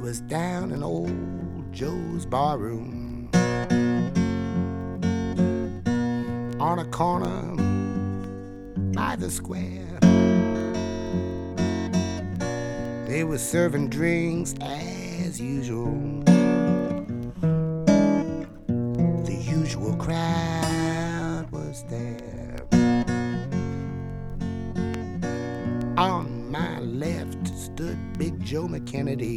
place down in old Joe's barroom. On a corner by the square. They were serving drinks as usual. The usual crowd was there. On my left stood Big Joe McKennedy.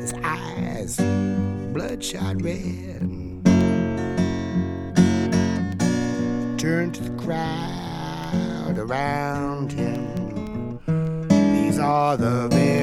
His eyes bloodshot red. Turned to the crowd around him. These are the very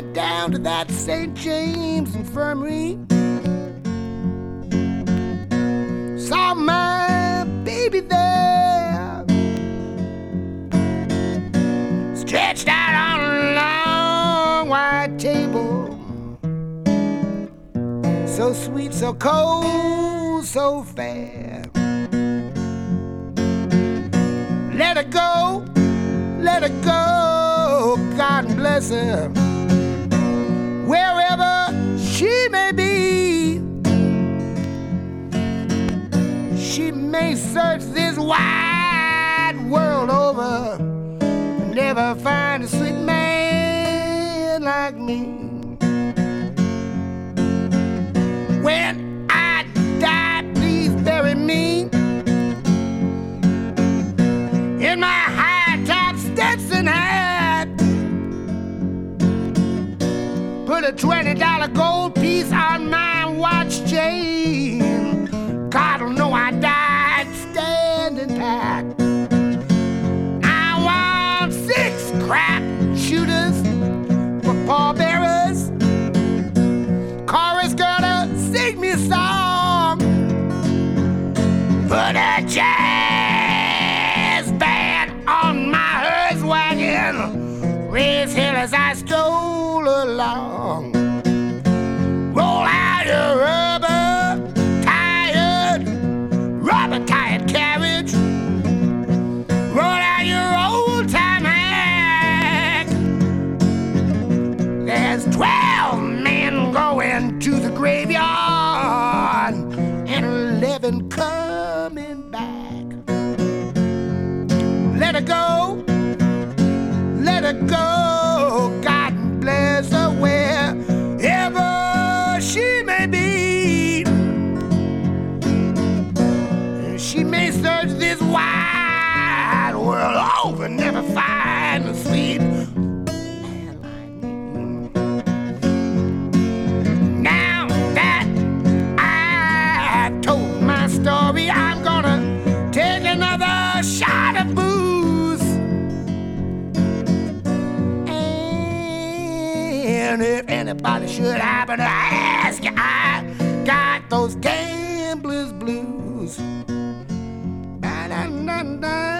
went down to that St. James infirmary. Saw my baby there. Stretched out on a long white table. So sweet, so cold, so fair. Let her go, let her go, God bless her wherever she may be. She may search this wide world over, never find a sweet man like me. When I die, please bury me in my high a twenty dollar gold piece on my watch chain. God'll know I died standing back. I want six crap shooters for pallbearers. Chorus girl to sing me a song. Put a jazz as I stroll along. Roll out your rubber tired, rubber tired carriage. Roll out your old time hack. There's twelve men going to the graveyard and eleven coming back. Let her go, let her go. Over, never find a sweet. Now that I've told my story, I'm gonna take another shot of booze. And if anybody should happen to ask you, I got those gambler's blues. Ba-da-da-da.